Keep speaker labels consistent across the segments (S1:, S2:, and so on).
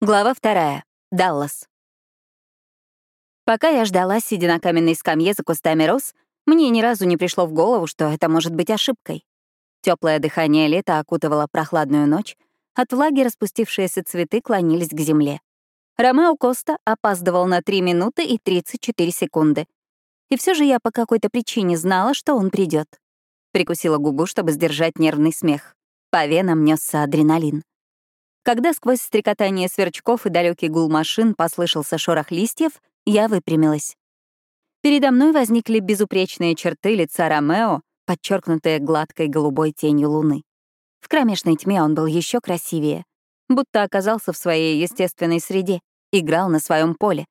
S1: Глава вторая. Даллас. Пока я ждала, сидя на каменной скамье за кустами роз, мне ни разу не пришло в голову, что это может быть ошибкой. Теплое дыхание лета окутывало прохладную ночь, от влаги распустившиеся цветы клонились к земле. Ромео Коста опаздывал на 3 минуты и 34 секунды. И все же я по какой-то причине знала, что он придет. Прикусила губу, чтобы сдержать нервный смех. По венам несся адреналин. Когда сквозь стрекотание сверчков и далекий гул машин послышался шорох листьев, я выпрямилась. Передо мной возникли безупречные черты лица Ромео, подчеркнутые гладкой голубой тенью луны. В кромешной тьме он был еще красивее, будто оказался в своей естественной среде, играл на своем поле.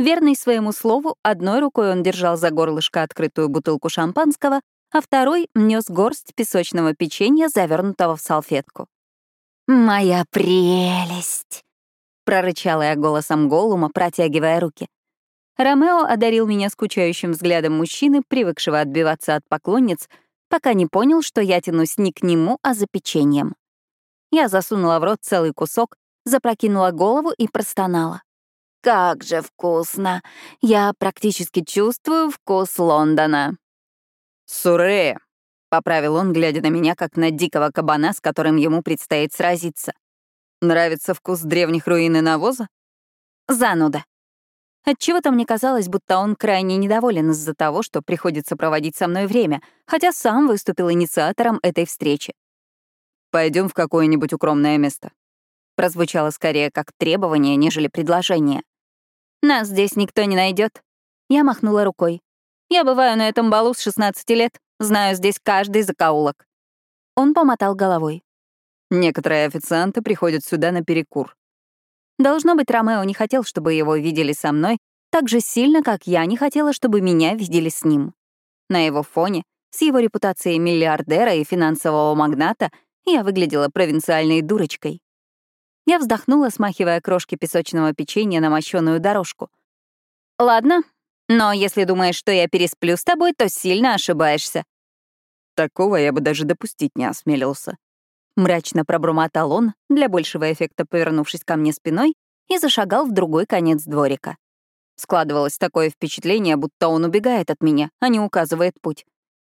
S1: Верный своему слову, одной рукой он держал за горлышко открытую бутылку шампанского, а второй нес горсть песочного печенья, завернутого в салфетку. «Моя прелесть!» — прорычала я голосом Голума, протягивая руки. Ромео одарил меня скучающим взглядом мужчины, привыкшего отбиваться от поклонниц, пока не понял, что я тянусь не к нему, а за печеньем. Я засунула в рот целый кусок, запрокинула голову и простонала. «Как же вкусно! Я практически чувствую вкус Лондона!»
S2: «Суре!» — поправил он, глядя на меня, как на дикого кабана, с которым ему предстоит сразиться. «Нравится вкус древних руин и навоза?»
S1: «Зануда». Отчего-то мне казалось, будто он крайне недоволен из-за того, что приходится проводить со мной время, хотя сам выступил инициатором этой встречи.
S2: Пойдем в какое-нибудь укромное место.
S1: Прозвучало скорее как требование, нежели предложение. Нас здесь никто не найдет. Я махнула рукой. Я бываю на этом балу с 16 лет. Знаю здесь каждый закоулок». Он помотал головой.
S2: Некоторые официанты приходят сюда на перекур.
S1: Должно быть, Ромео не хотел, чтобы его видели со мной так же сильно, как я не хотела, чтобы меня видели с ним. На его фоне, с его репутацией миллиардера и финансового магната, я выглядела провинциальной дурочкой. Я вздохнула, смахивая крошки песочного печенья на мощёную дорожку. «Ладно, но если думаешь, что я пересплю с тобой, то сильно ошибаешься.
S2: Такого я бы даже допустить не осмелился.
S1: Мрачно пробормотал он, для большего эффекта повернувшись ко мне спиной, и зашагал в другой конец дворика. Складывалось такое впечатление, будто он убегает от меня, а не указывает путь.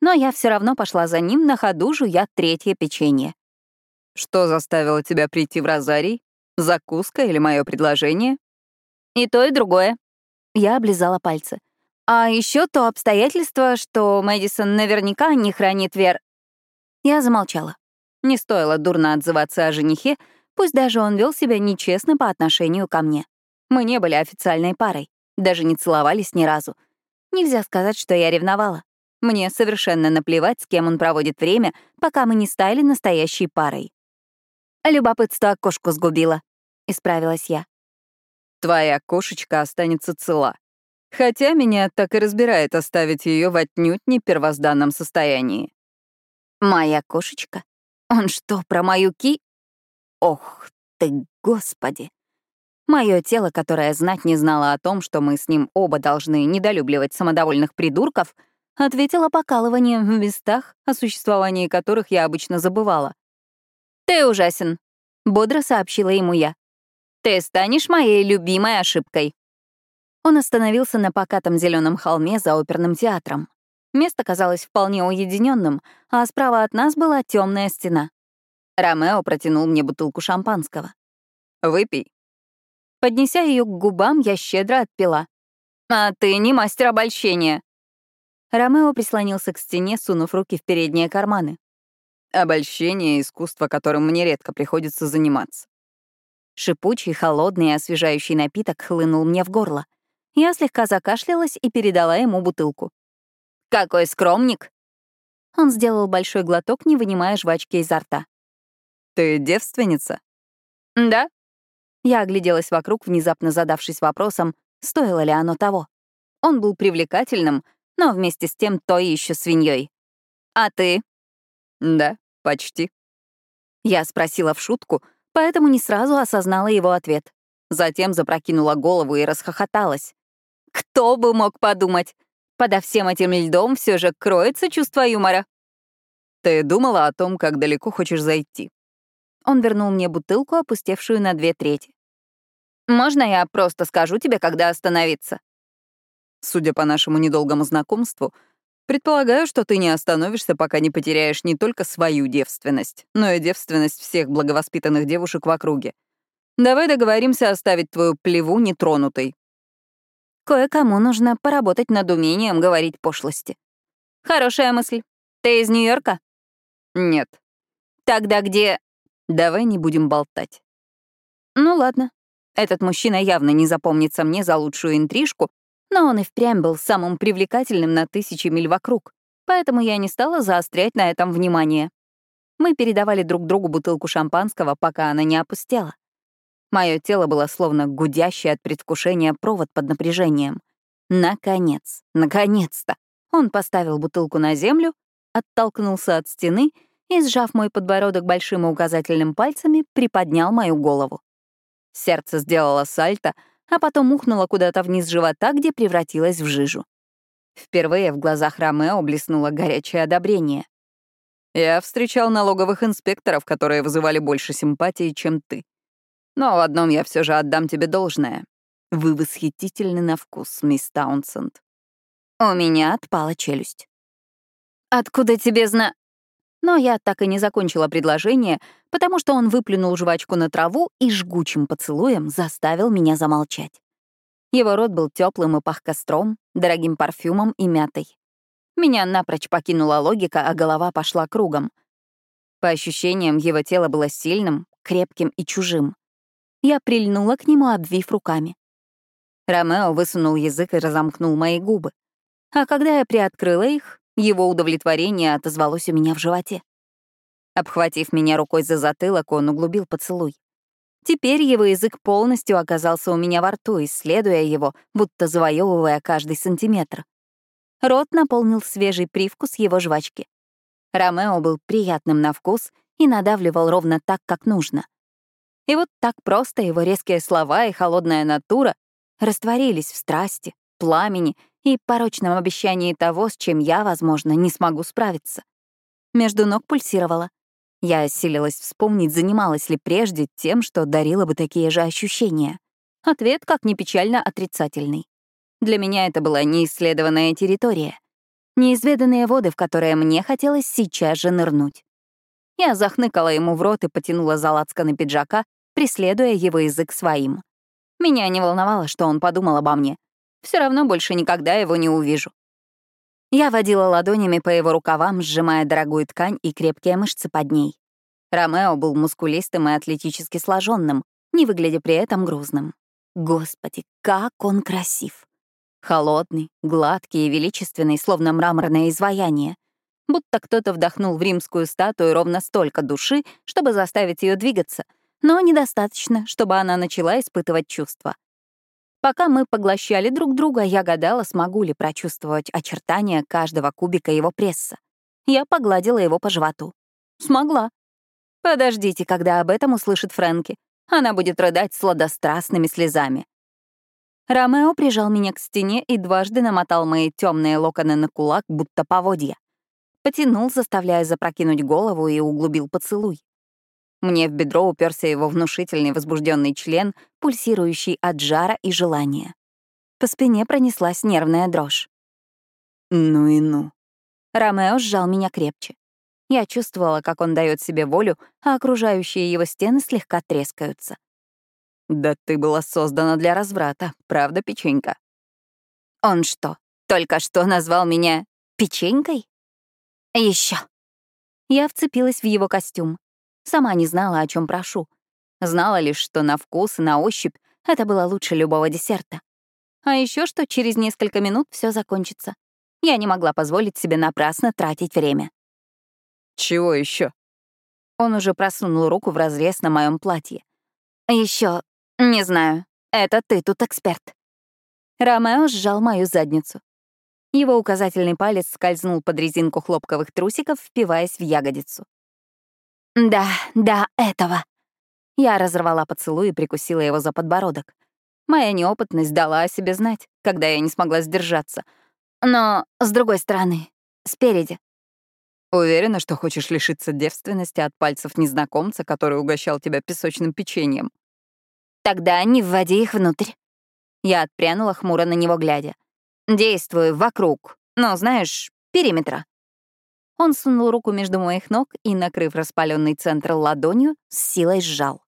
S1: Но я все равно пошла за ним, на ходу жуя третье печенье.
S2: «Что заставило тебя прийти в Розарий? Закуска или мое предложение?»
S1: «И то, и другое», я облизала пальцы. А еще то обстоятельство, что Мэдисон наверняка не хранит вер... Я замолчала. Не стоило дурно отзываться о женихе, пусть даже он вел себя нечестно по отношению ко мне. Мы не были официальной парой, даже не целовались ни разу. Нельзя сказать, что я ревновала. Мне совершенно наплевать, с кем он проводит время, пока мы не стали настоящей парой. Любопытство кошку сгубило, — исправилась я.
S2: Твоя кошечка останется цела. Хотя меня так и разбирает оставить ее в отнюдь не первозданном состоянии.
S1: Моя кошечка? Он что, про мою ки? Ох ты, господи! Мое тело, которое знать не знало о том, что мы с ним оба должны недолюбливать самодовольных придурков, ответило покалыванием в местах, о существовании которых я обычно забывала. «Ты ужасен», — бодро сообщила ему я. Ты станешь моей любимой ошибкой. Он остановился на покатом зеленом холме за оперным театром. Место казалось вполне уединенным, а справа от нас была темная стена. Ромео протянул мне бутылку шампанского.
S2: «Выпей».
S1: Поднеся ее к губам, я щедро отпила. «А ты не мастер обольщения». Ромео прислонился к стене, сунув руки в передние карманы.
S2: «Обольщение — искусство, которым мне редко приходится заниматься.
S1: Шипучий, холодный и освежающий напиток хлынул мне в горло. Я слегка закашлялась и передала ему бутылку. «Какой скромник!» Он сделал большой глоток, не вынимая жвачки изо рта.
S2: «Ты девственница?»
S1: «Да». Я огляделась вокруг, внезапно задавшись вопросом, стоило ли оно того. Он был привлекательным, но вместе с тем той еще свиньей. «А ты?»
S2: «Да, почти».
S1: Я спросила в шутку, поэтому не сразу осознала его ответ. Затем запрокинула голову и расхохоталась. Кто бы мог подумать? Подо всем этим льдом все же кроется чувство юмора.
S2: Ты думала о том, как далеко хочешь зайти?
S1: Он вернул мне бутылку, опустевшую на две трети. Можно я просто скажу тебе, когда остановиться?
S2: Судя по нашему недолгому знакомству, предполагаю, что ты не остановишься, пока не потеряешь не только свою девственность, но и девственность всех благовоспитанных девушек в округе. Давай договоримся оставить твою плеву нетронутой.
S1: Кое-кому нужно поработать над умением говорить пошлости. Хорошая мысль. Ты из Нью-Йорка?
S2: Нет.
S1: Тогда где...
S2: Давай не будем болтать.
S1: Ну ладно. Этот мужчина явно не запомнится мне за лучшую интрижку, но он и впрямь был самым привлекательным на тысячи миль вокруг, поэтому я не стала заострять на этом внимание. Мы передавали друг другу бутылку шампанского, пока она не опустела. Мое тело было словно гудящее от предвкушения провод под напряжением. Наконец, наконец-то! Он поставил бутылку на землю, оттолкнулся от стены и, сжав мой подбородок большим и указательным пальцами, приподнял мою голову. Сердце сделало сальто, а потом ухнуло куда-то вниз живота, где превратилось в жижу. Впервые в глазах Ромео блеснуло горячее одобрение.
S2: «Я встречал налоговых инспекторов, которые вызывали больше симпатии, чем ты. Но в одном я все же отдам тебе должное. Вы восхитительны на вкус, мисс Таунсенд».
S1: У меня отпала челюсть. «Откуда тебе зна...» Но я так и не закончила предложение, потому что он выплюнул жвачку на траву и жгучим поцелуем заставил меня замолчать. Его рот был теплым и пах костром, дорогим парфюмом и мятой. Меня напрочь покинула логика, а голова пошла кругом. По ощущениям, его тело было сильным, крепким и чужим. Я прильнула к нему, обвив руками. Ромео высунул язык и разомкнул мои губы. А когда я приоткрыла их, его удовлетворение отозвалось у меня в животе. Обхватив меня рукой за затылок, он углубил поцелуй. Теперь его язык полностью оказался у меня во рту, исследуя его, будто завоевывая каждый сантиметр. Рот наполнил свежий привкус его жвачки. Ромео был приятным на вкус и надавливал ровно так, как нужно. И вот так просто его резкие слова и холодная натура растворились в страсти, пламени и порочном обещании того, с чем я, возможно, не смогу справиться. Между ног пульсировала. Я осилилась вспомнить, занималась ли прежде тем, что дарила бы такие же ощущения. Ответ, как ни печально, отрицательный. Для меня это была неисследованная территория. Неизведанные воды, в которые мне хотелось сейчас же нырнуть. Я захныкала ему в рот и потянула за лацканы пиджака, преследуя его язык своим. Меня не волновало, что он подумал обо мне. Все равно больше никогда его не увижу. Я водила ладонями по его рукавам, сжимая дорогую ткань и крепкие мышцы под ней. Ромео был мускулистым и атлетически сложенным, не выглядя при этом грузным. Господи, как он красив! Холодный, гладкий и величественный, словно мраморное изваяние. Будто кто-то вдохнул в римскую статую ровно столько души, чтобы заставить ее двигаться, но недостаточно, чтобы она начала испытывать чувства. Пока мы поглощали друг друга, я гадала, смогу ли прочувствовать очертания каждого кубика его пресса. Я погладила его по животу. Смогла. Подождите, когда об этом услышит Фрэнки. Она будет рыдать сладострастными слезами. Ромео прижал меня к стене и дважды намотал мои темные локоны на кулак, будто поводья. Потянул, заставляя запрокинуть голову, и углубил поцелуй. Мне в бедро уперся его внушительный возбужденный член, пульсирующий от жара и желания. По спине пронеслась нервная дрожь.
S2: Ну и ну.
S1: Ромео сжал меня крепче. Я чувствовала, как он дает себе волю, а окружающие его стены слегка трескаются.
S2: «Да ты была создана для разврата, правда, печенька?»
S1: «Он что, только что назвал меня печенькой?» Еще. Я вцепилась в его костюм. Сама не знала, о чем прошу. Знала лишь, что на вкус и на ощупь это было лучше любого десерта. А еще что через несколько минут все закончится. Я не могла позволить себе напрасно тратить время.
S2: Чего еще?
S1: Он уже просунул руку в разрез на моем платье. Еще, не знаю, это ты тут эксперт. Ромео сжал мою задницу. Его указательный палец скользнул под резинку хлопковых трусиков, впиваясь в ягодицу. «Да, да, этого». Я разорвала поцелуй и прикусила его за подбородок. Моя неопытность дала о себе знать, когда я не смогла сдержаться. Но, с другой стороны, спереди.
S2: Уверена, что хочешь лишиться девственности от пальцев незнакомца, который угощал тебя песочным печеньем?
S1: Тогда не вводи их внутрь. Я отпрянула, хмуро на него глядя. Действуй вокруг, но, знаешь, периметра. Он сунул руку между моих ног и, накрыв распаленный центр ладонью, с силой сжал.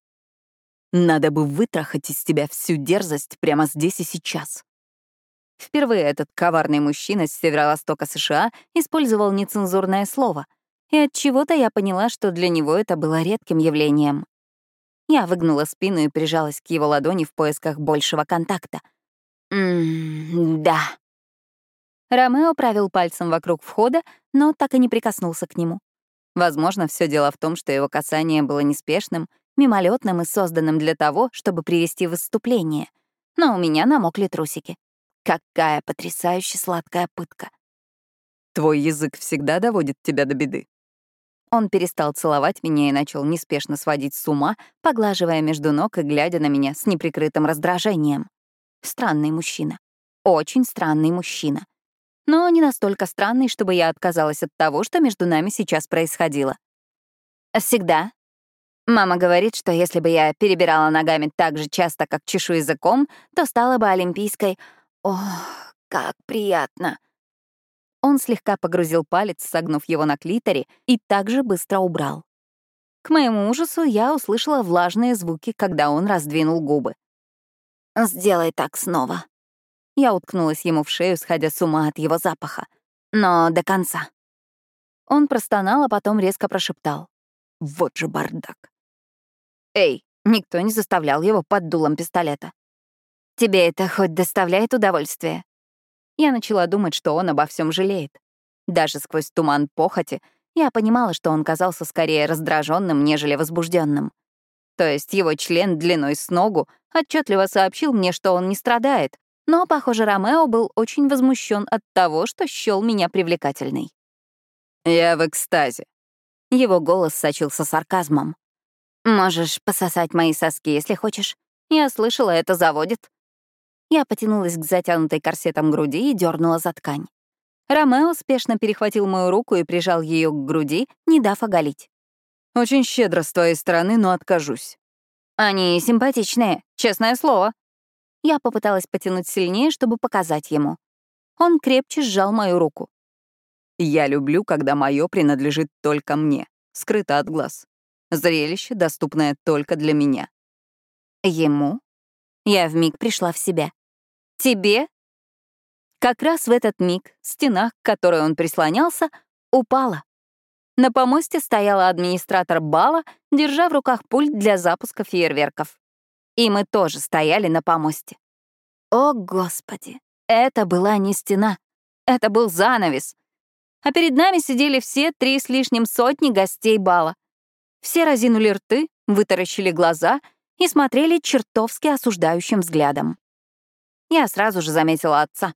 S2: Надо бы вытрахать из тебя всю дерзость прямо здесь и сейчас. Впервые этот коварный мужчина с северо-востока США использовал нецензурное слово, и от чего-то я поняла, что для него это было редким явлением. Я выгнула спину и прижалась к его ладони в поисках большего контакта.
S1: «Ммм, да». Ромео правил пальцем вокруг входа, но так и не прикоснулся к нему.
S2: Возможно, все дело в том, что его касание было неспешным, мимолетным и созданным для того, чтобы привести в выступление. Но у меня намокли трусики. Какая потрясающе сладкая пытка. Твой язык всегда доводит тебя до беды. Он перестал целовать меня и начал неспешно сводить с ума, поглаживая между ног и глядя на меня с неприкрытым раздражением. Странный мужчина. Очень странный мужчина. Но не настолько странный, чтобы я отказалась от того, что между нами сейчас происходило. Всегда. Мама говорит, что если бы я перебирала ногами так же часто, как чешу языком, то стала бы олимпийской. Ох, как приятно. Он слегка погрузил палец, согнув его на клиторе, и также быстро убрал. К моему ужасу я услышала влажные звуки, когда он раздвинул губы. «Сделай так снова». Я уткнулась ему в шею, сходя с ума от его запаха. Но до конца. Он простонал, а потом резко прошептал. «Вот же бардак». «Эй, никто не заставлял его под дулом пистолета. Тебе это хоть доставляет удовольствие?» Я начала думать, что он обо всем жалеет. Даже сквозь туман похоти я понимала, что он казался скорее раздраженным, нежели возбужденным. То есть его член длиной с ногу отчетливо сообщил мне, что он не страдает, но, похоже, Ромео был очень возмущен от того, что счел меня привлекательной. «Я в экстазе». Его голос сочился сарказмом. «Можешь пососать мои соски, если хочешь. Я слышала, это заводит». Я потянулась к затянутой корсетом груди и дернула за ткань. Ромео спешно перехватил мою руку и прижал ее к груди, не дав оголить. «Очень щедро с твоей стороны, но откажусь». «Они симпатичные, честное слово». Я попыталась потянуть сильнее, чтобы показать ему. Он крепче сжал мою руку. «Я люблю, когда мое принадлежит только мне, скрыто от глаз. Зрелище, доступное только для меня». Ему? Я вмиг пришла в себя. Тебе?» Как раз в этот миг стена, к которой он прислонялся, упала. На помосте стояла администратор бала, держа в руках пульт для запуска фейерверков. И мы тоже стояли на помосте. О, Господи! Это была не стена. Это был занавес. А перед нами сидели все три с лишним сотни гостей бала. Все разинули рты, вытаращили глаза и смотрели чертовски осуждающим взглядом. Я сразу же заметила отца.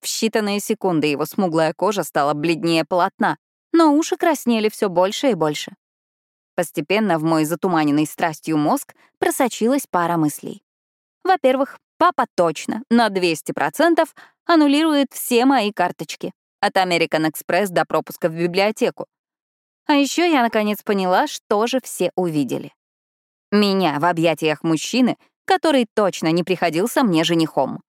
S2: В считанные секунды его смуглая кожа стала бледнее полотна, но уши краснели все больше и больше. Постепенно в мой затуманенный страстью мозг просочилась пара мыслей. Во-первых, папа точно, на 200% аннулирует все мои карточки. От American Express до пропуска в библиотеку. А еще я наконец поняла, что же все увидели. Меня в объятиях мужчины, который точно не приходился мне женихом.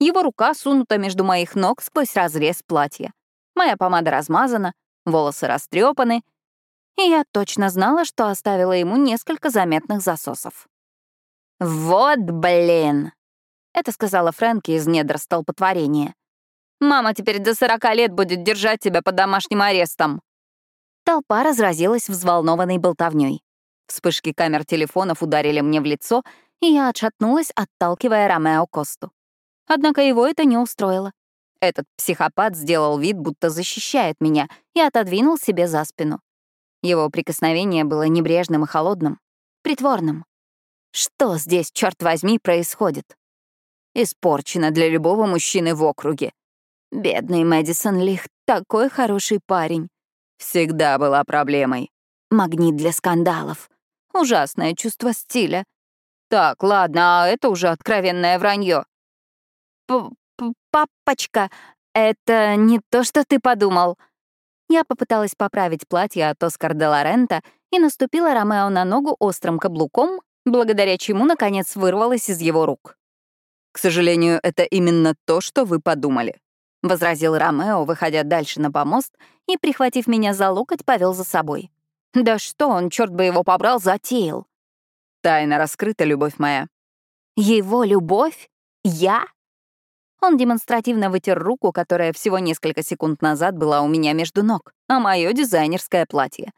S2: Его рука сунута между моих ног сквозь разрез платья. Моя помада размазана, волосы растрепаны, и я точно знала, что оставила ему несколько заметных засосов. «Вот блин!» — это сказала Фрэнки из недр столпотворения. «Мама теперь до сорока лет будет держать тебя под домашним арестом!» Толпа разразилась взволнованной болтовней. Вспышки камер телефонов ударили мне в лицо, и я отшатнулась, отталкивая Ромео Косту. Однако его это не устроило. Этот психопат сделал вид, будто защищает меня, и отодвинул себе за спину. Его прикосновение было небрежным и холодным, притворным. Что здесь, черт возьми, происходит? Испорчено для любого мужчины в округе. Бедный Мэдисон Лих, такой хороший парень. Всегда была проблемой. Магнит для скандалов. Ужасное чувство стиля. Так, ладно, а это уже откровенное вранье. «Папочка, это не то, что ты подумал». Я попыталась поправить платье от Оскар де Лорента и наступила Ромео на ногу острым каблуком,
S1: благодаря чему, наконец, вырвалась из его рук.
S2: «К сожалению, это именно то, что вы подумали», —
S1: возразил Ромео, выходя дальше на помост и, прихватив меня за локоть, повел за собой. «Да что он, черт бы его побрал, затеял!»
S2: «Тайна раскрыта, любовь моя».
S1: «Его любовь? Я?» Он демонстративно вытер руку, которая всего несколько секунд назад была у меня между ног, а мое дизайнерское платье.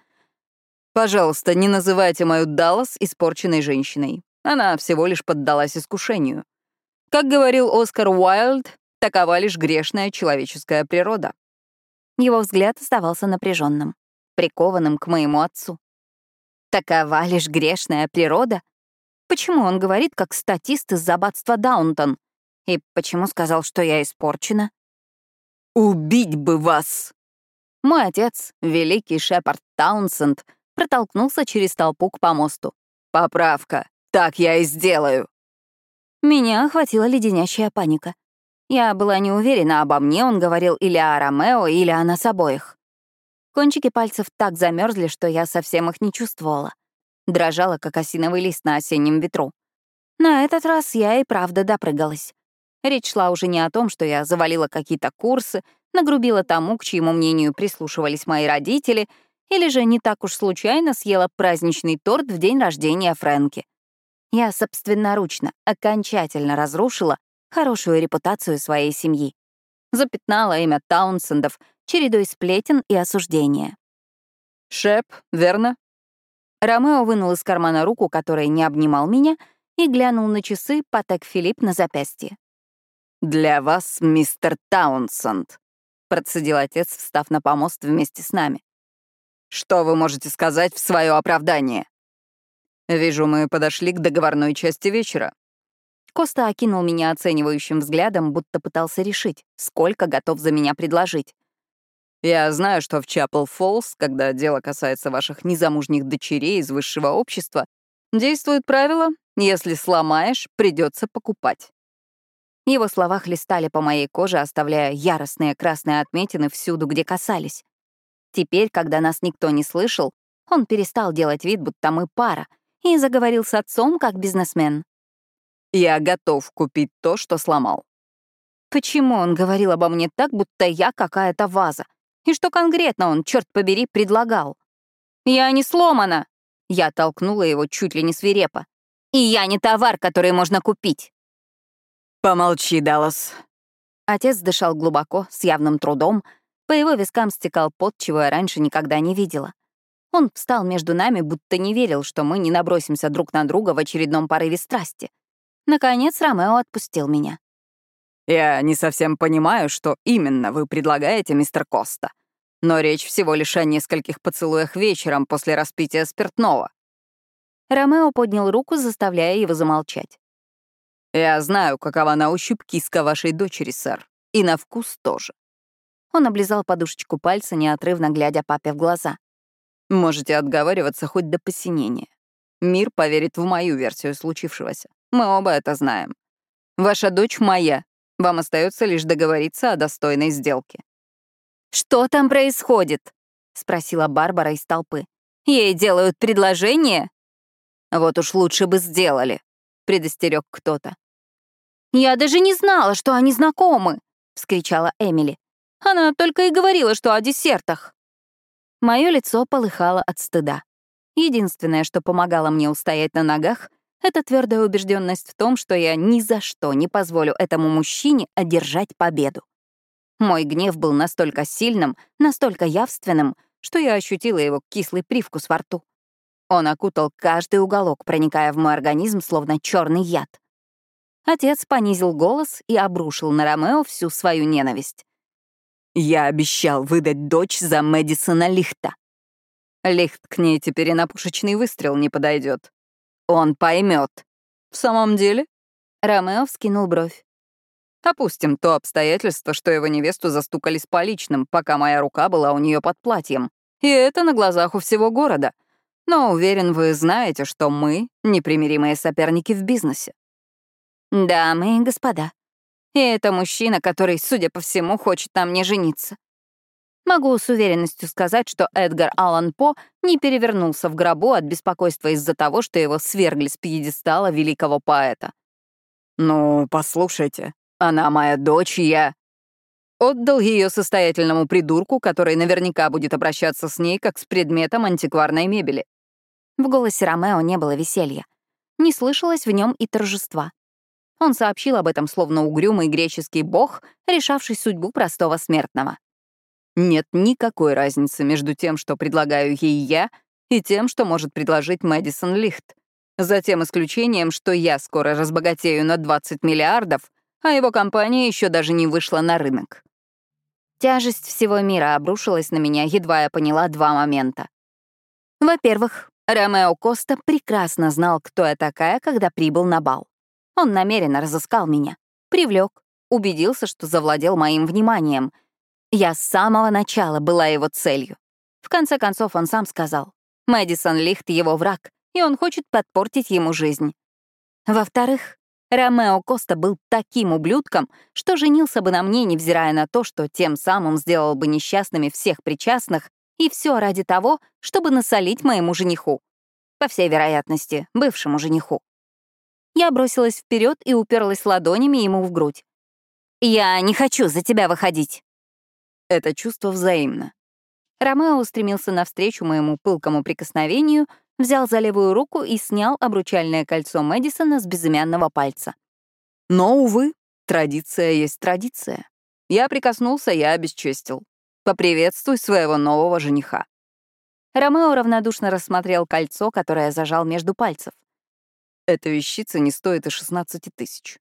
S2: «Пожалуйста, не называйте мою Даллас испорченной женщиной. Она всего лишь поддалась искушению. Как говорил Оскар Уайльд, такова лишь грешная человеческая природа».
S1: Его взгляд оставался напряженным, прикованным к моему отцу. «Такова лишь грешная природа? Почему он говорит, как статист из аббатства Даунтон? И почему сказал, что я испорчена?
S2: «Убить бы вас!»
S1: Мой отец, великий Шепард Таунсенд, протолкнулся через толпу к помосту.
S2: «Поправка. Так я и сделаю».
S1: Меня охватила леденящая паника. Я была не уверена, обо мне он говорил или о Ромео, или о нас обоих. Кончики пальцев так замерзли, что я совсем их не чувствовала. Дрожала, как осиновый лист на осеннем ветру. На этот раз я и правда допрыгалась. Речь шла уже не о том, что я завалила какие-то курсы, нагрубила тому, к чьему мнению прислушивались мои родители, или же не так уж случайно съела праздничный торт в день рождения Фрэнки. Я собственноручно, окончательно разрушила хорошую репутацию своей семьи. Запятнала имя Таунсендов чередой сплетен и осуждения.
S2: «Шеп, верно?»
S1: Ромео вынул из кармана руку, которая не обнимал меня, и глянул на часы Патек Филипп на запястье.
S2: «Для вас, мистер Таунсенд», — процедил отец, встав на помост вместе с нами. «Что вы можете сказать в свое оправдание?» «Вижу, мы подошли к договорной части вечера».
S1: Коста окинул меня оценивающим взглядом, будто пытался решить, сколько готов за меня предложить.
S2: «Я знаю, что в Чапел Фоллс, когда дело касается ваших незамужних дочерей из высшего общества, действует правило «если сломаешь, придется покупать».
S1: Его слова хлестали по моей коже, оставляя яростные красные отметины всюду, где касались. Теперь, когда нас никто не слышал, он перестал делать вид, будто мы пара, и заговорил с отцом как бизнесмен.
S2: «Я готов купить то, что сломал».
S1: Почему он говорил обо мне так, будто я какая-то ваза? И что конкретно он, черт побери, предлагал? «Я не сломана!» Я толкнула его чуть ли не свирепо. «И я не товар, который можно купить!»
S2: «Помолчи, Даллас».
S1: Отец дышал глубоко, с явным трудом. По его вискам стекал пот, чего я раньше никогда не видела. Он встал между нами, будто не верил, что мы не набросимся друг на друга в очередном порыве страсти. Наконец Ромео отпустил меня.
S2: «Я не совсем понимаю, что именно вы предлагаете, мистер Коста. Но речь всего лишь о нескольких поцелуях вечером после распития спиртного».
S1: Ромео поднял руку, заставляя его замолчать.
S2: «Я знаю, какова на ощупь киска вашей дочери, сэр. И на вкус тоже».
S1: Он облизал подушечку пальца, неотрывно глядя папе в глаза.
S2: «Можете отговариваться хоть до посинения. Мир поверит в мою версию случившегося. Мы оба это знаем. Ваша дочь моя. Вам остается лишь договориться о достойной сделке».
S1: «Что там происходит?» — спросила Барбара из толпы. «Ей делают предложение?»
S2: «Вот уж лучше бы сделали», — предостерег кто-то.
S1: «Я даже не знала, что они знакомы!» — вскричала Эмили. «Она только и говорила, что о десертах». Мое лицо полыхало от стыда. Единственное, что помогало мне устоять на ногах, это твердая убежденность в том, что я ни за что не позволю этому мужчине одержать победу. Мой гнев был настолько сильным, настолько явственным, что я ощутила его кислый привкус во рту. Он окутал каждый уголок, проникая в мой организм, словно черный яд. Отец понизил голос и обрушил на Ромео всю свою ненависть.
S2: «Я обещал выдать дочь за Мэдисона Лихта. Лихт к ней теперь и на пушечный выстрел не подойдет. Он поймет. В самом деле?»
S1: Ромео вскинул бровь.
S2: Опустим то обстоятельство, что его невесту застукали с поличным, пока моя рука была у нее под платьем. И это на глазах у всего города. Но уверен, вы знаете, что мы — непримиримые соперники в бизнесе.
S1: Дамы и господа, и это мужчина, который, судя по всему, хочет на мне жениться. Могу с уверенностью сказать, что Эдгар Аллан По не перевернулся в гробу от беспокойства из-за того, что его свергли с пьедестала великого поэта.
S2: «Ну, послушайте, она моя дочь, я...» Отдал ее состоятельному придурку, который наверняка будет обращаться с ней как с предметом антикварной мебели.
S1: В голосе Ромео не было веселья. Не слышалось в нем и торжества. Он сообщил об этом словно угрюмый греческий бог, решавший судьбу простого смертного.
S2: Нет никакой разницы между тем, что предлагаю ей я, и тем, что может предложить Мэдисон Лихт. За тем исключением, что я скоро разбогатею на 20 миллиардов, а его компания еще даже не вышла на рынок.
S1: Тяжесть всего мира обрушилась на меня, едва я поняла два момента. Во-первых, Ромео Коста прекрасно знал, кто я такая, когда прибыл на бал. Он намеренно разыскал меня, привлек, убедился, что завладел моим вниманием. Я с самого начала была его целью. В конце концов, он сам сказал, Мэдисон Лихт — его враг, и он хочет подпортить ему жизнь. Во-вторых, Ромео Коста был таким ублюдком, что женился бы на мне, невзирая на то, что тем самым сделал бы несчастными всех причастных, и все ради того, чтобы насолить моему жениху. По всей вероятности, бывшему жениху. Я бросилась вперед и уперлась ладонями ему в грудь. «Я не хочу за тебя выходить».
S2: Это чувство взаимно.
S1: Ромео устремился навстречу моему пылкому прикосновению — взял за левую руку и снял обручальное кольцо Мэдисона с безымянного пальца.
S2: Но, увы, традиция есть традиция. Я прикоснулся, я обесчестил. Поприветствуй своего нового жениха.
S1: Ромео равнодушно рассмотрел кольцо, которое зажал между пальцев.
S2: Эта вещица не стоит и 16 тысяч.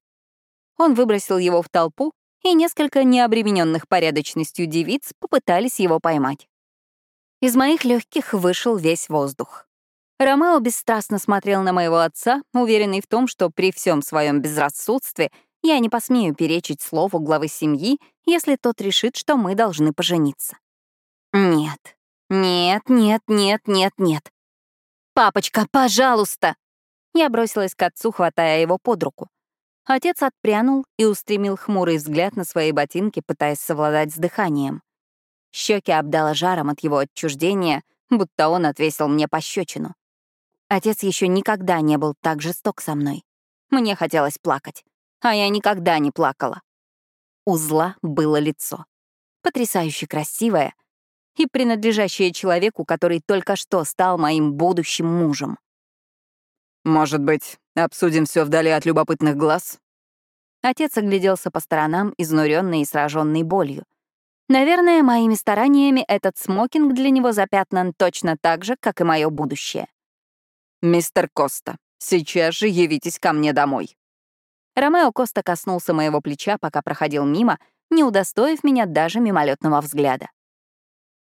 S1: Он выбросил его в толпу, и несколько необремененных порядочностью девиц попытались его поймать. Из моих легких вышел весь воздух. Ромео бесстрастно смотрел на моего отца, уверенный в том, что при всем своем безрассудстве я не посмею перечить слову главы семьи, если тот решит, что мы должны пожениться. Нет, нет, нет, нет, нет, нет. «Папочка, пожалуйста!» Я бросилась к отцу, хватая его под руку. Отец отпрянул и устремил хмурый взгляд на свои ботинки, пытаясь совладать с дыханием. Щеки обдало жаром от его отчуждения, будто он отвесил мне пощечину. Отец еще никогда не был так жесток со мной. Мне хотелось плакать, а я никогда не плакала. У зла было лицо. Потрясающе красивое и принадлежащее человеку, который только что стал моим будущим мужем.
S2: «Может быть, обсудим все вдали от любопытных глаз?»
S1: Отец огляделся по сторонам, изнуренный и сраженный болью. Наверное, моими стараниями этот смокинг для него запятнан точно так же, как и мое будущее.
S2: «Мистер Коста, сейчас же явитесь ко мне домой».
S1: Ромео Коста коснулся моего плеча, пока проходил мимо, не удостоив меня даже мимолетного взгляда.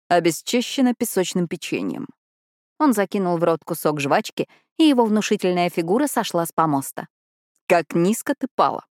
S2: Обесчещено песочным печеньем.
S1: Он закинул в рот кусок жвачки, и его внушительная фигура сошла с помоста.
S2: «Как низко ты пала!»